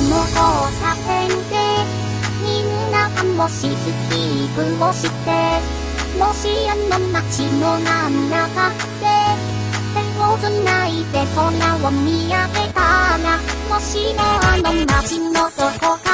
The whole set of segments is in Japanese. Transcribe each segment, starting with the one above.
も交差点でみんながもしスキープをして。もしあの街の真ん中で手をつないで空を見上げたらもしねあの街のどこか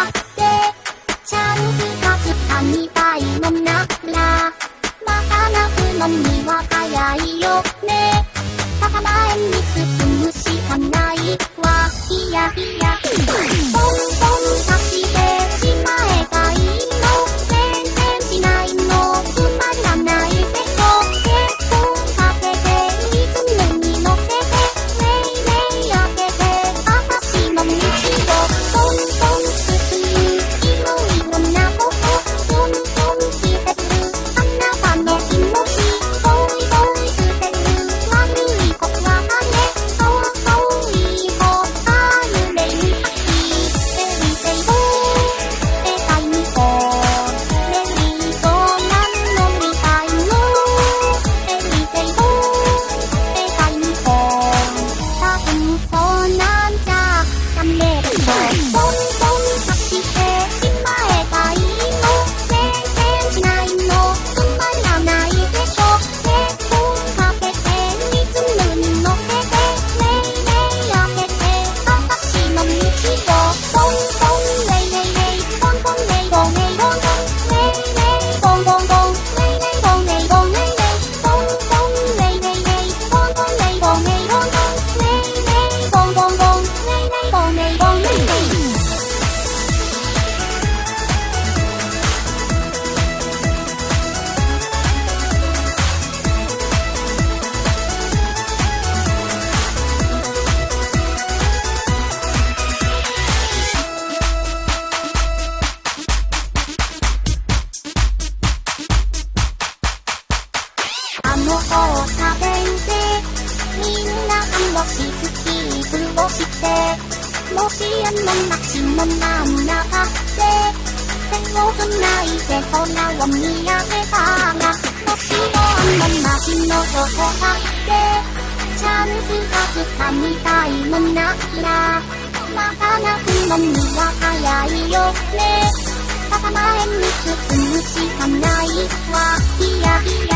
Bye. あの交差点でみんなもしスキープをしてもしあの街の真ん中で手を繋いで空を見上げたらもしもあの街のどこかでチャンスがつかみたいもんならまた泣くのには早いよね頭へに進むしかないわいやいや